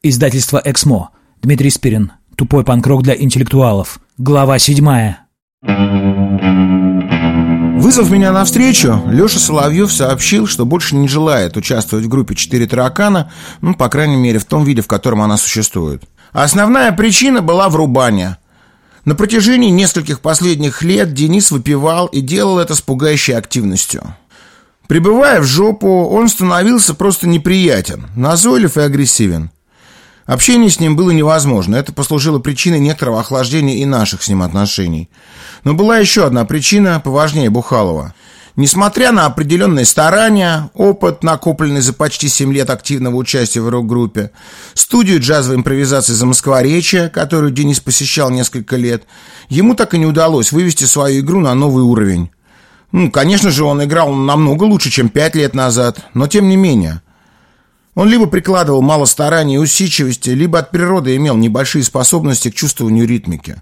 Издательство «Эксмо». Дмитрий Спирин. Тупой панкрок для интеллектуалов. Глава седьмая. Вызвав меня на встречу, Леша Соловьев сообщил, что больше не желает участвовать в группе «Четыре таракана», ну, по крайней мере, в том виде, в котором она существует. Основная причина была врубание. На протяжении нескольких последних лет Денис выпивал и делал это с пугающей активностью. Прибывая в жопу, он становился просто неприятен, назойлив и агрессивен. Общение с ним было невозможно. Это послужило причиной некоторого охлаждения и наших с ним отношений. Но была еще одна причина, поважнее Бухалова. Несмотря на определенные старания, опыт, накопленный за почти 7 лет активного участия в рок-группе, студию джазовой импровизации за Москворечье, которую Денис посещал несколько лет, ему так и не удалось вывести свою игру на новый уровень. Ну, конечно же, он играл намного лучше, чем 5 лет назад, но тем не менее – он либо прикладывал мало стараний и усидчивости, либо от природы имел небольшие способности к чувствованию ритмики.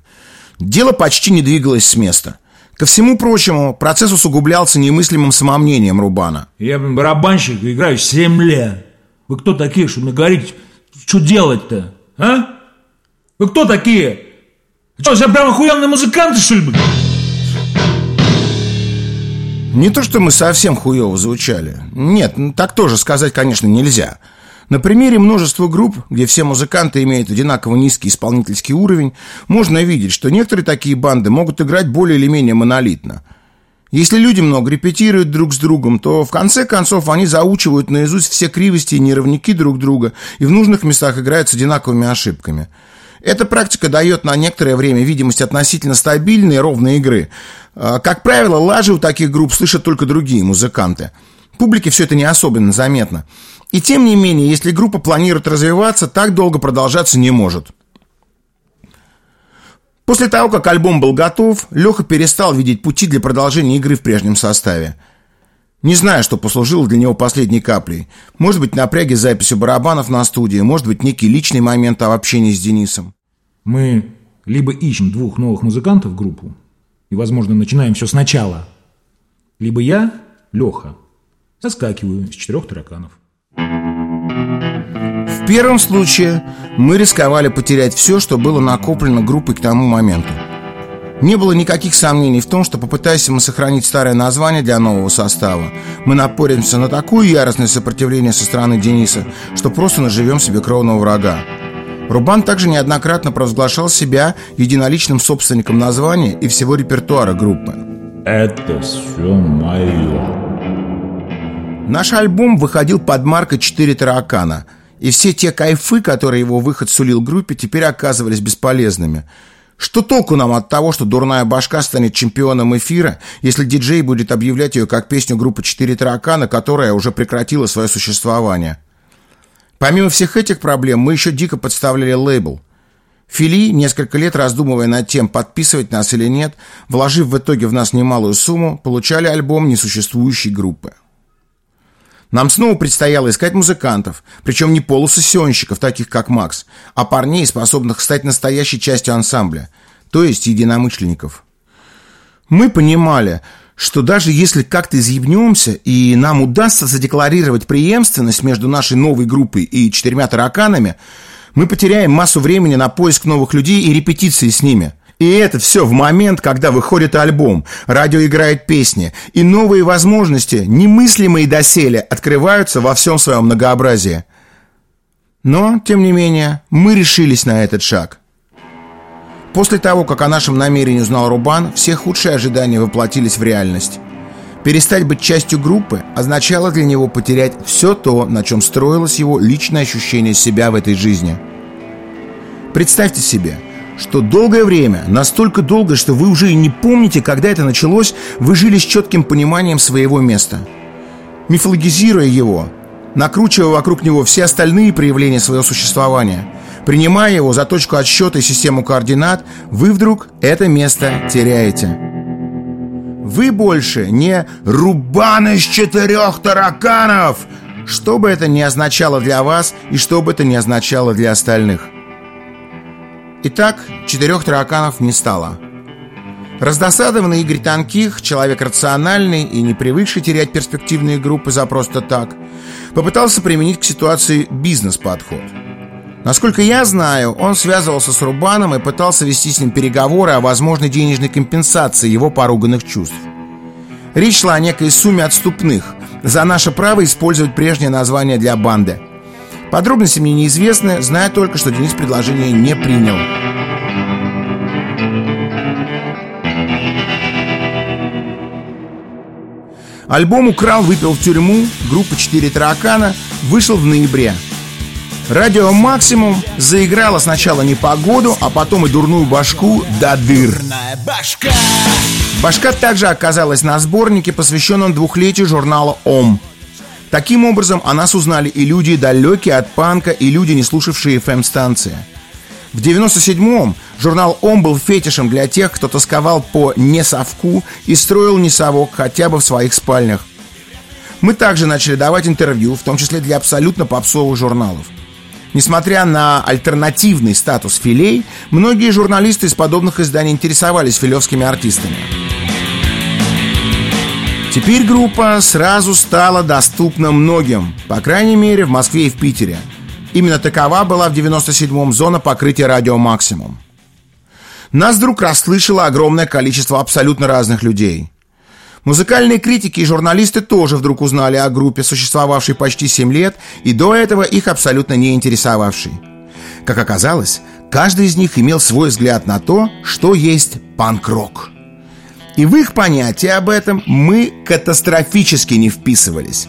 Дело почти не двигалось с места. Ко всему прочему, процесс усугублялся немыслимым самомнением Рубана. Я, барабанщик, играю 7 лет. Вы кто такие, что мне говорить, что делать-то, а? Вы кто такие? Что, я прям охуенные музыканты, что ли, блин? Не то, что мы совсем хуево звучали. Нет, так тоже сказать, конечно, нельзя. На примере множества групп, где все музыканты имеют одинаково низкий исполнительский уровень, можно видеть, что некоторые такие банды могут играть более или менее монолитно. Если люди много репетируют друг с другом, то в конце концов они заучивают наизусть все кривости и неровники друг друга и в нужных местах играют с одинаковыми ошибками – эта практика дает на некоторое время видимость относительно стабильной ровной игры. А, как правило, лажи у таких групп слышат только другие музыканты. Публике все это не особенно заметно. И тем не менее, если группа планирует развиваться, так долго продолжаться не может. После того, как альбом был готов, Леха перестал видеть пути для продолжения игры в прежнем составе. Не знаю, что послужило для него последней каплей. Может быть, напряги с записью барабанов на студии, может быть, некий личный момент в общении с Денисом. Мы либо ищем двух новых музыкантов в группу, и, возможно, начинаем все сначала, либо я, Леха, соскакиваю с четырех тараканов. В первом случае мы рисковали потерять все, что было накоплено группой к тому моменту. Не было никаких сомнений в том, что попытаясь мы сохранить старое название для нового состава, мы напоримся на такое яростное сопротивление со стороны Дениса, что просто наживем себе кровного врага. Рубан также неоднократно провозглашал себя единоличным собственником названия и всего репертуара группы. Это все мое. Наш альбом выходил под маркой «Четыре таракана», и все те кайфы, которые его выход сулил группе, теперь оказывались бесполезными – что толку нам от того, что дурная башка станет чемпионом эфира, если диджей будет объявлять ее как песню группы «Четыре таракана», которая уже прекратила свое существование? Помимо всех этих проблем, мы еще дико подставляли лейбл. Фили, несколько лет раздумывая над тем, подписывать нас или нет, вложив в итоге в нас немалую сумму, получали альбом несуществующей группы. Нам снова предстояло искать музыкантов, причем не полусессионщиков, таких как Макс, а парней, способных стать настоящей частью ансамбля, то есть единомышленников. Мы понимали, что даже если как-то изъебнемся и нам удастся задекларировать преемственность между нашей новой группой и четырьмя тараканами, мы потеряем массу времени на поиск новых людей и репетиции с ними – и это все в момент, когда выходит альбом, радио играет песни, и новые возможности, немыслимые доселе, открываются во всем своем многообразии. Но, тем не менее, мы решились на этот шаг. После того, как о нашем намерении узнал Рубан, все худшие ожидания воплотились в реальность. Перестать быть частью группы означало для него потерять все то, на чем строилось его личное ощущение себя в этой жизни. Представьте себе – что долгое время, настолько долго, что вы уже и не помните, когда это началось, вы жили с четким пониманием своего места. Мифологизируя его, накручивая вокруг него все остальные проявления своего существования, принимая его за точку отсчета и систему координат, вы вдруг это место теряете. Вы больше не «рубан из четырех тараканов», что бы это ни означало для вас и что бы это ни означало для остальных – Итак, четырех тараканов не стало. Раздосадованный Игорь Танких, человек рациональный и не привыкший терять перспективные группы за просто так, попытался применить к ситуации бизнес-подход. Насколько я знаю, он связывался с Рубаном и пытался вести с ним переговоры о возможной денежной компенсации его поруганных чувств. Речь шла о некой сумме отступных за наше право использовать прежнее название для банды. Подробности мне неизвестны, знаю только, что Денис предложение не принял. Альбом «Украл, выпил в тюрьму» группа «Четыре таракана» вышел в ноябре – Радио «Максимум» заиграло сначала не погоду, а потом и дурную башку до дыр. Башка. башка также оказалась на сборнике, посвященном двухлетию журнала «Ом». Таким образом, о нас узнали и люди далекие от панка, и люди, не слушавшие FM-станции. В 97-м журнал «Ом» был фетишем для тех, кто тосковал по несовку и строил несовок хотя бы в своих спальнях. Мы также начали давать интервью, в том числе для абсолютно попсовых журналов. Несмотря на альтернативный статус филей, многие журналисты из подобных изданий интересовались филевскими артистами. Теперь группа сразу стала доступна многим, по крайней мере в Москве и в Питере. Именно такова была в 97-м зона покрытия радио «Максимум». Нас вдруг расслышало огромное количество абсолютно разных людей – Музыкальные критики и журналисты тоже вдруг узнали о группе, существовавшей почти 7 лет, и до этого их абсолютно не интересовавшей. Как оказалось, каждый из них имел свой взгляд на то, что есть панк-рок. И в их понятие об этом мы катастрофически не вписывались.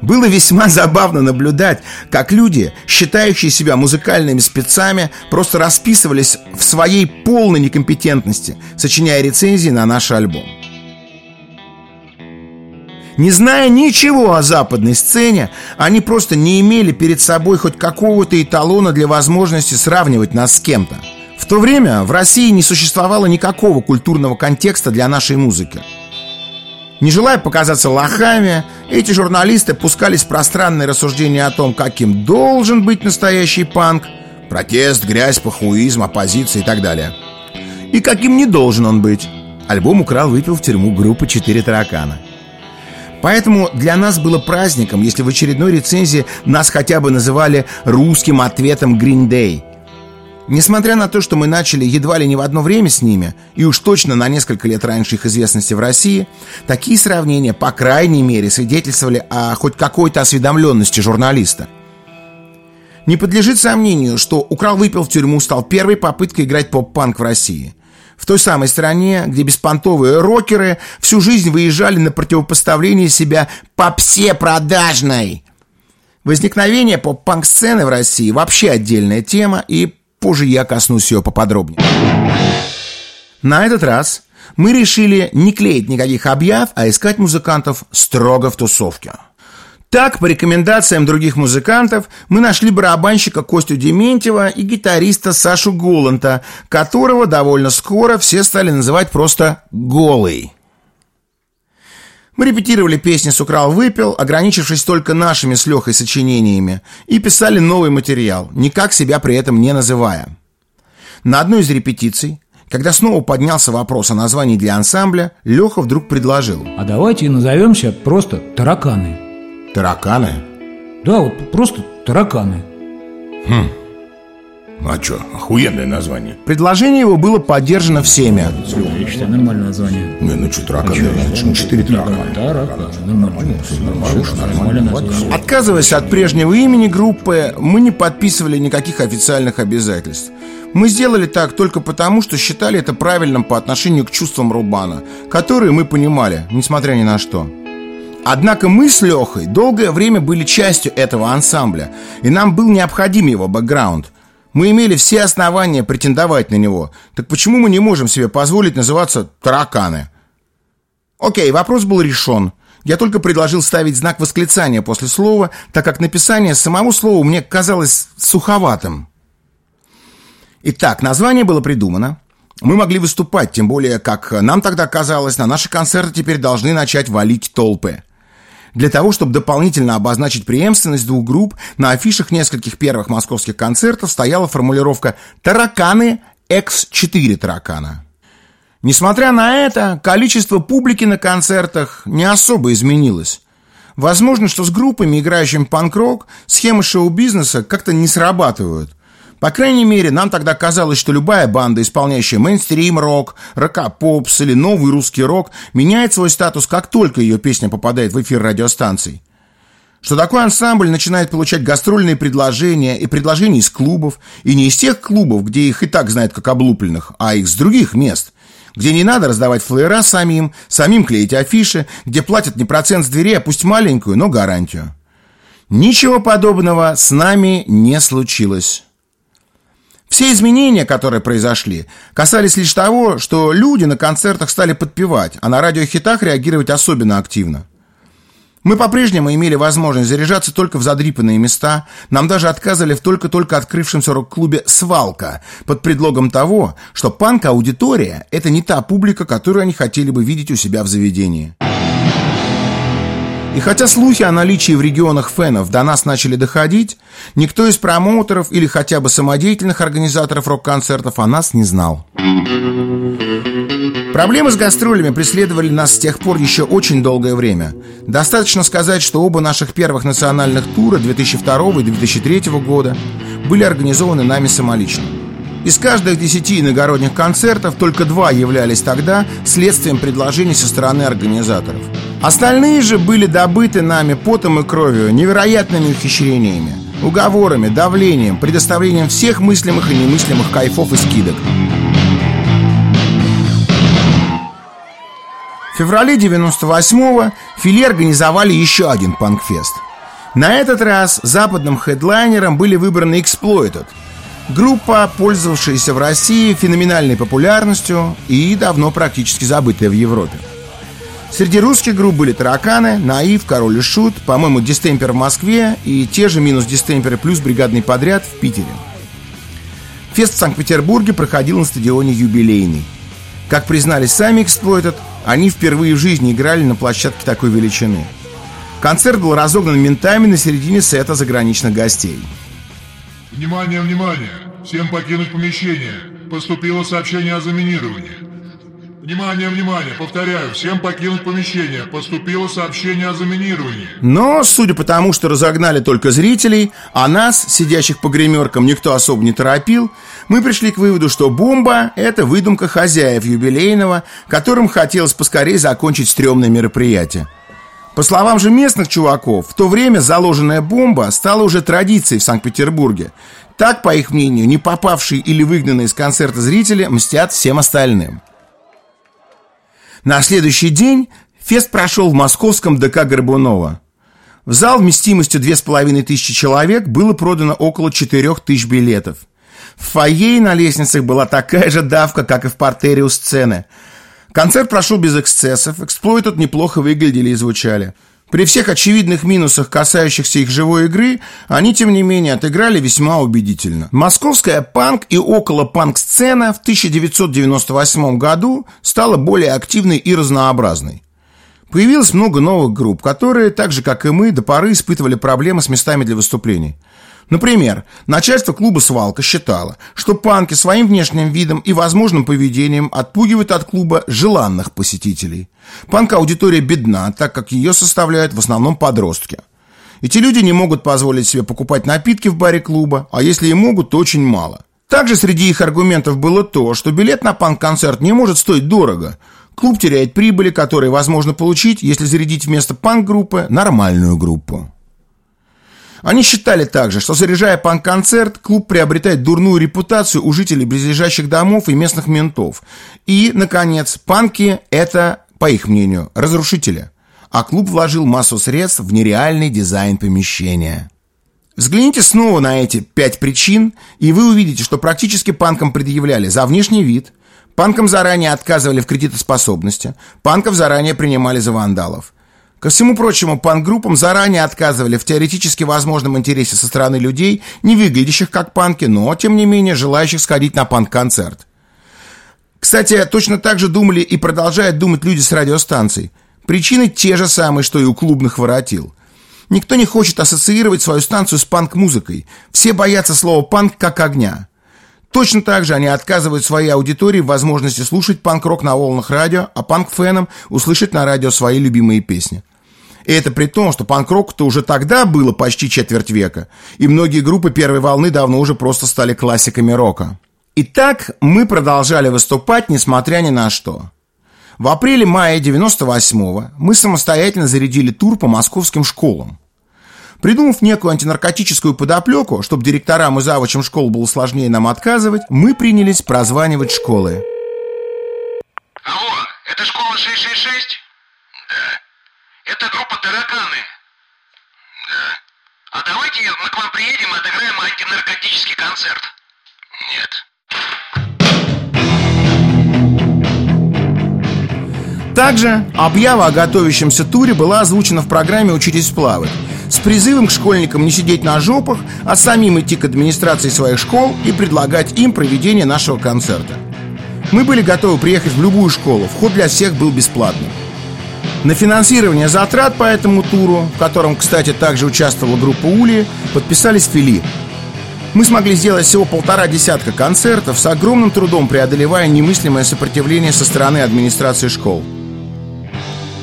Было весьма забавно наблюдать, как люди, считающие себя музыкальными спецами, просто расписывались в своей полной некомпетентности, сочиняя рецензии на наш альбом. Не зная ничего о западной сцене, они просто не имели перед собой хоть какого-то эталона для возможности сравнивать нас с кем-то. В то время в России не существовало никакого культурного контекста для нашей музыки. Не желая показаться лохами, эти журналисты пускались в пространные рассуждения о том, каким должен быть настоящий панк, протест, грязь, похуизм, оппозиция и так далее. И каким не должен он быть. Альбом украл, выпил в тюрьму группы «Четыре таракана». Поэтому для нас было праздником, если в очередной рецензии нас хотя бы называли русским ответом Green Day. Несмотря на то, что мы начали едва ли не в одно время с ними, и уж точно на несколько лет раньше их известности в России, такие сравнения, по крайней мере, свидетельствовали о хоть какой-то осведомленности журналиста. Не подлежит сомнению, что «Украл, выпил в тюрьму» стал первой попыткой играть поп-панк в России – в той самой стране, где беспонтовые рокеры всю жизнь выезжали на противопоставление себя попсе продажной. Возникновение поп-панк-сцены в России вообще отдельная тема, и позже я коснусь ее поподробнее. На этот раз мы решили не клеить никаких объяв, а искать музыкантов строго в тусовке. Так, по рекомендациям других музыкантов, мы нашли барабанщика Костю Дементьева и гитариста Сашу Голланта, которого довольно скоро все стали называть просто «Голый». Мы репетировали песни с «Украл, выпил», ограничившись только нашими с Лехой сочинениями, и писали новый материал, никак себя при этом не называя. На одной из репетиций, когда снова поднялся вопрос о названии для ансамбля, Леха вдруг предложил. А давайте назовемся просто «Тараканы». Тараканы? Да, вот просто тараканы. Хм. А что, охуенное название. Предложение его было поддержано всеми. Я считаю, нормальное название. Не, ну что, тараканы, а ну четыре таракана. Тараканы, нормально. Нормальное название. Отказываясь от прежнего имени группы, мы не подписывали никаких официальных обязательств. Мы сделали так только потому, что считали это правильным по отношению к чувствам Рубана, которые мы понимали, несмотря ни на что. Однако мы с Лехой долгое время были частью этого ансамбля, и нам был необходим его бэкграунд. Мы имели все основания претендовать на него. Так почему мы не можем себе позволить называться «тараканы»? Окей, вопрос был решен. Я только предложил ставить знак восклицания после слова, так как написание самого слова мне казалось суховатым. Итак, название было придумано. Мы могли выступать, тем более, как нам тогда казалось, на наши концерты теперь должны начать валить толпы. Для того, чтобы дополнительно обозначить преемственность двух групп, на афишах нескольких первых московских концертов стояла формулировка «Тараканы X4 таракана». Несмотря на это, количество публики на концертах не особо изменилось. Возможно, что с группами, играющими панк-рок, схемы шоу-бизнеса как-то не срабатывают. По крайней мере, нам тогда казалось, что любая банда, исполняющая мейнстрим-рок, рок-попс или новый русский рок, меняет свой статус, как только ее песня попадает в эфир радиостанций. Что такой ансамбль начинает получать гастрольные предложения и предложения из клубов, и не из тех клубов, где их и так знают как облупленных, а их с других мест – где не надо раздавать флеера самим, самим клеить афиши, где платят не процент с дверей, а пусть маленькую, но гарантию. Ничего подобного с нами не случилось. Все изменения, которые произошли, касались лишь того, что люди на концертах стали подпевать, а на радиохитах реагировать особенно активно. Мы по-прежнему имели возможность заряжаться только в задрипанные места. Нам даже отказывали в только-только открывшемся рок-клубе «Свалка» под предлогом того, что панк-аудитория – это не та публика, которую они хотели бы видеть у себя в заведении. И хотя слухи о наличии в регионах фенов до нас начали доходить, никто из промоутеров или хотя бы самодеятельных организаторов рок-концертов о нас не знал. Проблемы с гастролями преследовали нас с тех пор еще очень долгое время. Достаточно сказать, что оба наших первых национальных тура 2002 и 2003 года были организованы нами самолично. Из каждых десяти иногородних концертов только два являлись тогда следствием предложений со стороны организаторов. Остальные же были добыты нами потом и кровью невероятными ухищрениями, уговорами, давлением, предоставлением всех мыслимых и немыслимых кайфов и скидок. В феврале 98-го Филе организовали еще один панкфест. На этот раз западным хедлайнером были выбраны Exploited – Группа, пользовавшаяся в России феноменальной популярностью и давно практически забытая в Европе. Среди русских групп были «Тараканы», «Наив», «Король и Шут», по-моему, «Дистемпер» в Москве и те же «Минус Дистемпер» плюс «Бригадный подряд» в Питере. Фест в Санкт-Петербурге проходил на стадионе «Юбилейный». Как признались сами Exploited, они впервые в жизни играли на площадке такой величины. Концерт был разогнан ментами на середине сета заграничных гостей – Внимание, внимание! Всем покинуть помещение. Поступило сообщение о заминировании. Внимание, внимание! Повторяю, всем покинуть помещение. Поступило сообщение о заминировании. Но, судя по тому, что разогнали только зрителей, а нас, сидящих по гримеркам, никто особо не торопил, мы пришли к выводу, что бомба – это выдумка хозяев юбилейного, которым хотелось поскорее закончить стрёмное мероприятие. По словам же местных чуваков, в то время заложенная бомба стала уже традицией в Санкт-Петербурге. Так, по их мнению, не попавшие или выгнанные из концерта зрители мстят всем остальным. На следующий день фест прошел в московском ДК Горбунова. В зал вместимостью 2500 человек было продано около 4000 билетов. В фойе на лестницах была такая же давка, как и в портере у сцены – Концерт прошел без эксцессов, эксплойт неплохо выглядели и звучали. При всех очевидных минусах, касающихся их живой игры, они, тем не менее, отыграли весьма убедительно. Московская панк и около панк-сцена в 1998 году стала более активной и разнообразной. Появилось много новых групп, которые, так же как и мы, до поры испытывали проблемы с местами для выступлений – Например, начальство клуба «Свалка» считало, что панки своим внешним видом и возможным поведением отпугивают от клуба желанных посетителей. Панк-аудитория бедна, так как ее составляют в основном подростки. Эти люди не могут позволить себе покупать напитки в баре клуба, а если и могут, то очень мало. Также среди их аргументов было то, что билет на панк-концерт не может стоить дорого. Клуб теряет прибыли, которые возможно получить, если зарядить вместо панк-группы нормальную группу. Они считали также, что заряжая панк-концерт, клуб приобретает дурную репутацию у жителей близлежащих домов и местных ментов. И, наконец, панки – это, по их мнению, разрушители. А клуб вложил массу средств в нереальный дизайн помещения. Взгляните снова на эти пять причин, и вы увидите, что практически панкам предъявляли за внешний вид, панкам заранее отказывали в кредитоспособности, панков заранее принимали за вандалов – Ко всему прочему, панк-группам заранее отказывали в теоретически возможном интересе со стороны людей, не выглядящих как панки, но, тем не менее, желающих сходить на панк-концерт. Кстати, точно так же думали и продолжают думать люди с радиостанций. Причины те же самые, что и у клубных воротил. Никто не хочет ассоциировать свою станцию с панк-музыкой. Все боятся слова «панк» как огня. Точно так же они отказывают своей аудитории в возможности слушать панк-рок на волнах радио, а панк-фенам услышать на радио свои любимые песни. И это при том, что панк-року-то уже тогда было почти четверть века, и многие группы первой волны давно уже просто стали классиками рока. Итак, мы продолжали выступать, несмотря ни на что. В апреле-мае 98-го мы самостоятельно зарядили тур по московским школам. Придумав некую антинаркотическую подоплеку, чтобы директорам и завучам школ было сложнее нам отказывать, мы принялись прозванивать школы. Алло, это школа 666? Да. Это группа «Тараканы». Да. А давайте мы к вам приедем и отыграем антинаркотический концерт. Нет. Также объява о готовящемся туре была озвучена в программе «Учитесь плавать» с призывом к школьникам не сидеть на жопах, а самим идти к администрации своих школ и предлагать им проведение нашего концерта. Мы были готовы приехать в любую школу, вход для всех был бесплатным. На финансирование затрат по этому туру, в котором, кстати, также участвовала группа Ули, подписались Фили. Мы смогли сделать всего полтора десятка концертов, с огромным трудом преодолевая немыслимое сопротивление со стороны администрации школ.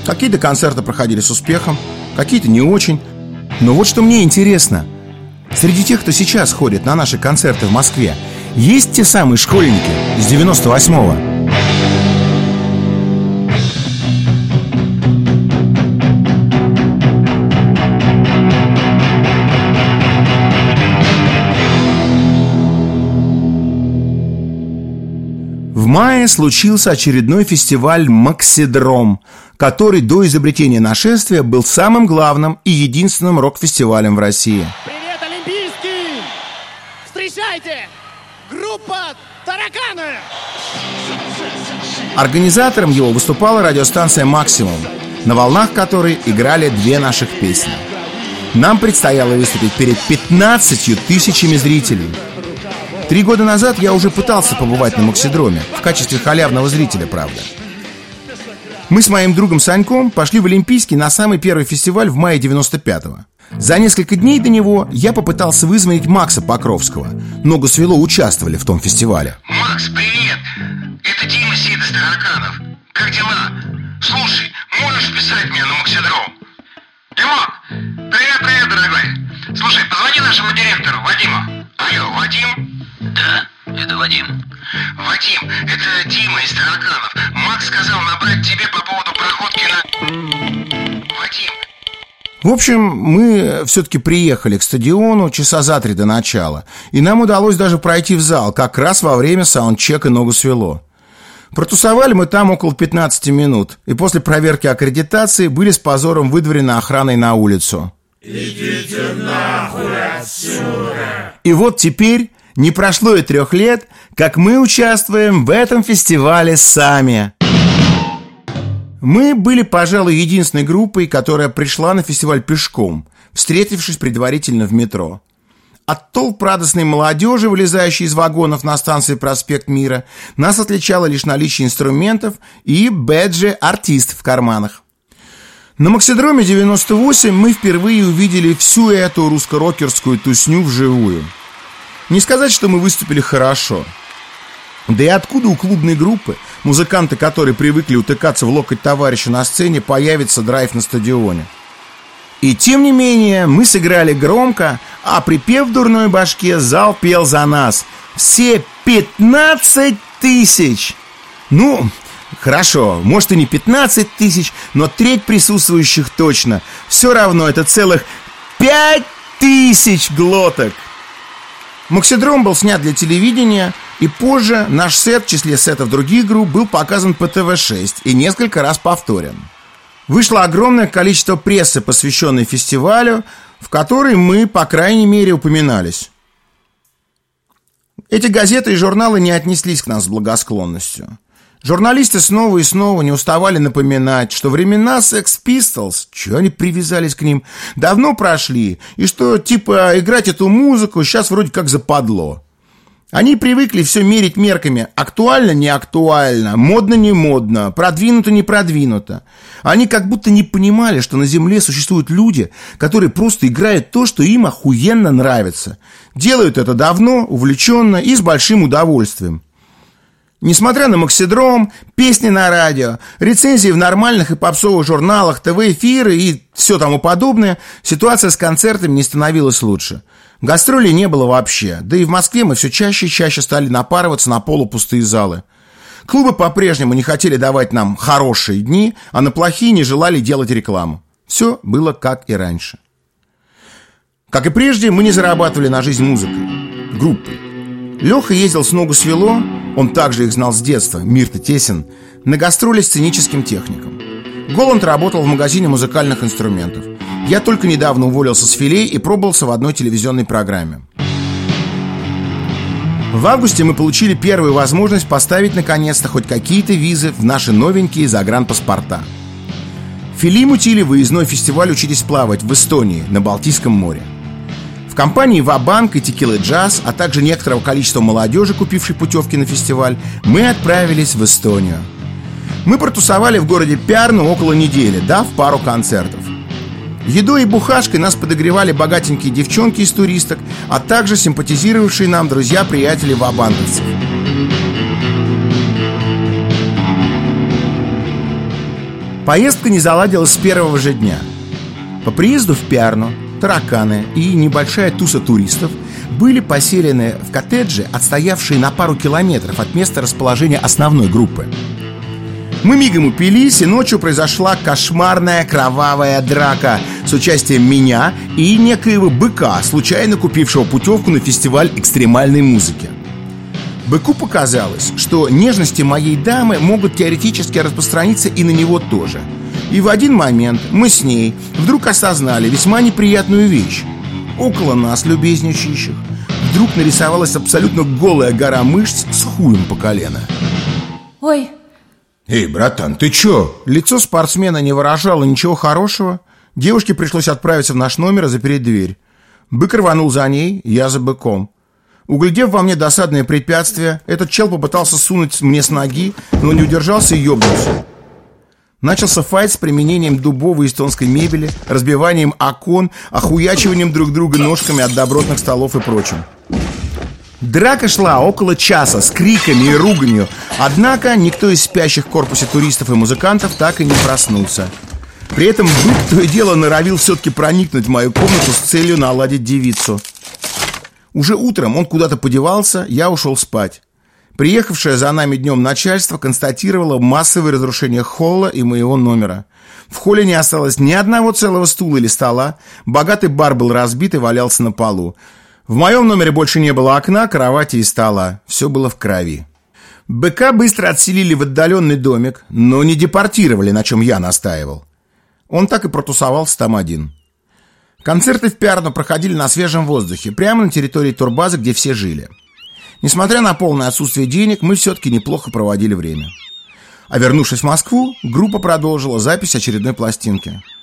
Какие-то концерты проходили с успехом, какие-то не очень. Но вот что мне интересно. Среди тех, кто сейчас ходит на наши концерты в Москве, есть те самые школьники из 98-го? Мае случился очередной фестиваль «Максидром», который до изобретения нашествия был самым главным и единственным рок-фестивалем в России. Привет, Олимпийский! Встречайте! Группа «Тараканы». Организатором его выступала радиостанция «Максимум», на волнах которой играли две наших песни. Нам предстояло выступить перед 15 тысячами зрителей. Три года назад я уже пытался побывать на Максидроме, в качестве халявного зрителя, правда. Мы с моим другом Саньком пошли в Олимпийский на самый первый фестиваль в мае 95-го. За несколько дней до него я попытался вызвонить Макса Покровского. Ногу свело участвовали в том фестивале. Макс, привет! Это Дима Сид из Тараканов. Как дела? Слушай, можешь писать мне на Максидром? Димон, привет, привет, дорогой. Слушай, позвони нашему директору, Вадиму. Алло, Вадим? Да, это Вадим. Вадим, это Дима из Тараканов. Макс сказал набрать тебе по поводу проходки на... Вадим, В общем, мы все-таки приехали к стадиону часа за три до начала, и нам удалось даже пройти в зал, как раз во время саундчека ногу свело. Протусовали мы там около 15 минут, и после проверки аккредитации были с позором выдворены охраной на улицу. И вот теперь, не прошло и трех лет, как мы участвуем в этом фестивале сами. Мы были, пожалуй, единственной группой, которая пришла на фестиваль пешком, встретившись предварительно в метро. От толп радостной молодежи, вылезающей из вагонов на станции Проспект Мира, нас отличало лишь наличие инструментов и бэджи «Артист» в карманах. На Максидроме 98 мы впервые увидели всю эту русско-рокерскую тусню вживую. Не сказать, что мы выступили хорошо. Да и откуда у клубной группы, музыканты которые привыкли утыкаться в локоть товарища на сцене, появится драйв на стадионе? И тем не менее, мы сыграли громко, а припев в дурной башке, зал пел за нас. Все 15 тысяч! Ну, хорошо, может и не 15 тысяч, но треть присутствующих точно. Все равно это целых 5 тысяч глоток. Максидром был снят для телевидения, и позже наш сет в числе сетов других групп был показан по ТВ-6 и несколько раз повторен. Вышло огромное количество прессы, посвященной фестивалю, в которой мы, по крайней мере, упоминались. Эти газеты и журналы не отнеслись к нам с благосклонностью. Журналисты снова и снова не уставали напоминать, что времена Sex Pistols, чего они привязались к ним, давно прошли, и что, типа, играть эту музыку сейчас вроде как западло. Они привыкли все мерить мерками актуально, не актуально, модно, не модно, продвинуто, не продвинуто. Они как будто не понимали, что на Земле существуют люди, которые просто играют то, что им охуенно нравится. Делают это давно, увлеченно и с большим удовольствием. Несмотря на Максидром, песни на радио, рецензии в нормальных и попсовых журналах, ТВ-эфиры и все тому подобное, ситуация с концертами не становилась лучше. Гастролей не было вообще, да и в Москве мы все чаще и чаще стали напарываться на полупустые залы. Клубы по-прежнему не хотели давать нам хорошие дни, а на плохие не желали делать рекламу. Все было как и раньше. Как и прежде, мы не зарабатывали на жизнь музыкой, группой. Леха ездил с ногу свело, он также их знал с детства, мир-то на гастроли сценическим техником. Голланд работал в магазине музыкальных инструментов. Я только недавно уволился с филей и пробовался в одной телевизионной программе. В августе мы получили первую возможность поставить наконец-то хоть какие-то визы в наши новенькие загранпаспорта. Фили мутили выездной фестиваль учились плавать в Эстонии на Балтийском море. Компании Вабанк и Текилы Джаз, а также некоторого количества молодежи, купившей путевки на фестиваль, мы отправились в Эстонию. Мы протусовали в городе Пярну около недели, дав пару концертов. Едой и бухашкой нас подогревали богатенькие девчонки из туристок, а также симпатизировавшие нам друзья-приятели вабанковцев. Поездка не заладилась с первого же дня. По приезду в Пиарну тараканы и небольшая туса туристов были поселены в коттедже, отстоявшие на пару километров от места расположения основной группы. Мы мигом упились, и ночью произошла кошмарная кровавая драка с участием меня и некоего быка, случайно купившего путевку на фестиваль экстремальной музыки. Быку показалось, что нежности моей дамы могут теоретически распространиться и на него тоже. И в один момент мы с ней вдруг осознали весьма неприятную вещь. Около нас, любезничающих, вдруг нарисовалась абсолютно голая гора мышц с хуем по колено. Ой, «Эй, братан, ты чё?» Лицо спортсмена не выражало ничего хорошего. Девушке пришлось отправиться в наш номер и запереть дверь. Бык рванул за ней, я за быком. Углядев во мне досадное препятствие, этот чел попытался сунуть мне с ноги, но не удержался и ёбнулся. Начался файт с применением дубовой эстонской мебели, разбиванием окон, охуячиванием друг друга ножками от добротных столов и прочим. Драка шла около часа с криками и руганью, однако никто из спящих в корпусе туристов и музыкантов так и не проснулся. При этом бык то и дело норовил все-таки проникнуть в мою комнату с целью наладить девицу. Уже утром он куда-то подевался, я ушел спать. Приехавшее за нами днем начальство констатировало массовое разрушение холла и моего номера. В холле не осталось ни одного целого стула или стола, богатый бар был разбит и валялся на полу. В моем номере больше не было окна, кровати и стола. Все было в крови. БК быстро отселили в отдаленный домик, но не депортировали, на чем я настаивал. Он так и протусовался там один. Концерты в Пиарно проходили на свежем воздухе, прямо на территории турбазы, где все жили. Несмотря на полное отсутствие денег, мы все-таки неплохо проводили время. А вернувшись в Москву, группа продолжила запись очередной пластинки –